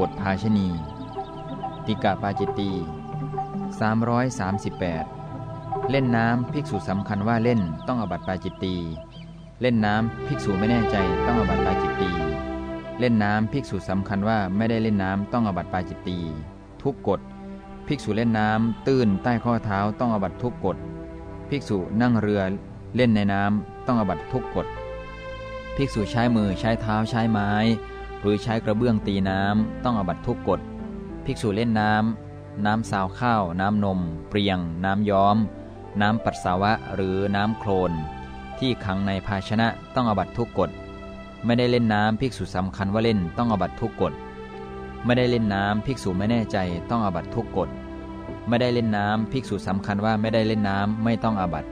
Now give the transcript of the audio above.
บทภาชณีติกะปาจิตตี338 เล่นน้ำภิกษุสำคัญว่าเล่นต้องอบัตปาจิตตี เล่นน้ำภิกษุไม่แน่ใจต้องอบัตปาจิตตี เล่นน้ำภิกษุสำคัญว่าไม่ได้เล่นน้ำต้องอบัตปาจิตตี ทุกกฎ ภิกษุเล่นน้ำตื้นใต้ข้อเท้าต้องอบัตทุกกฎ ภิกษุนั่งเรือเล่นในน้ำต้องอบัตทุกกฎ ภิกษุใช้มือใช้เท้าใช้ไม้ หรือใช้กระเบื้องตีน้ำต้องอบัตทุกกฎ ภิกษุเล่นน้ำ น้ำสาวข้าว น้ำนม เปรียง น้ำย้อม น้ำปัสสาวะหรือน้ำโคลน ที่ขังในภาชนะต้องอบัตทุกกฎ ไม่ได้เล่นน้ำภิกษุสำคัญว่าเล่นต้องอบัตทุกกฎ ไม่ได้เล่นน้ำภิกษุไม่แน่ใจต้องอบัตทุกกฎ ไม่ได้เล่นน้ำภิกษุสำคัญว่าไม่ได้เล่นน้ำไม่ต้องอบัติ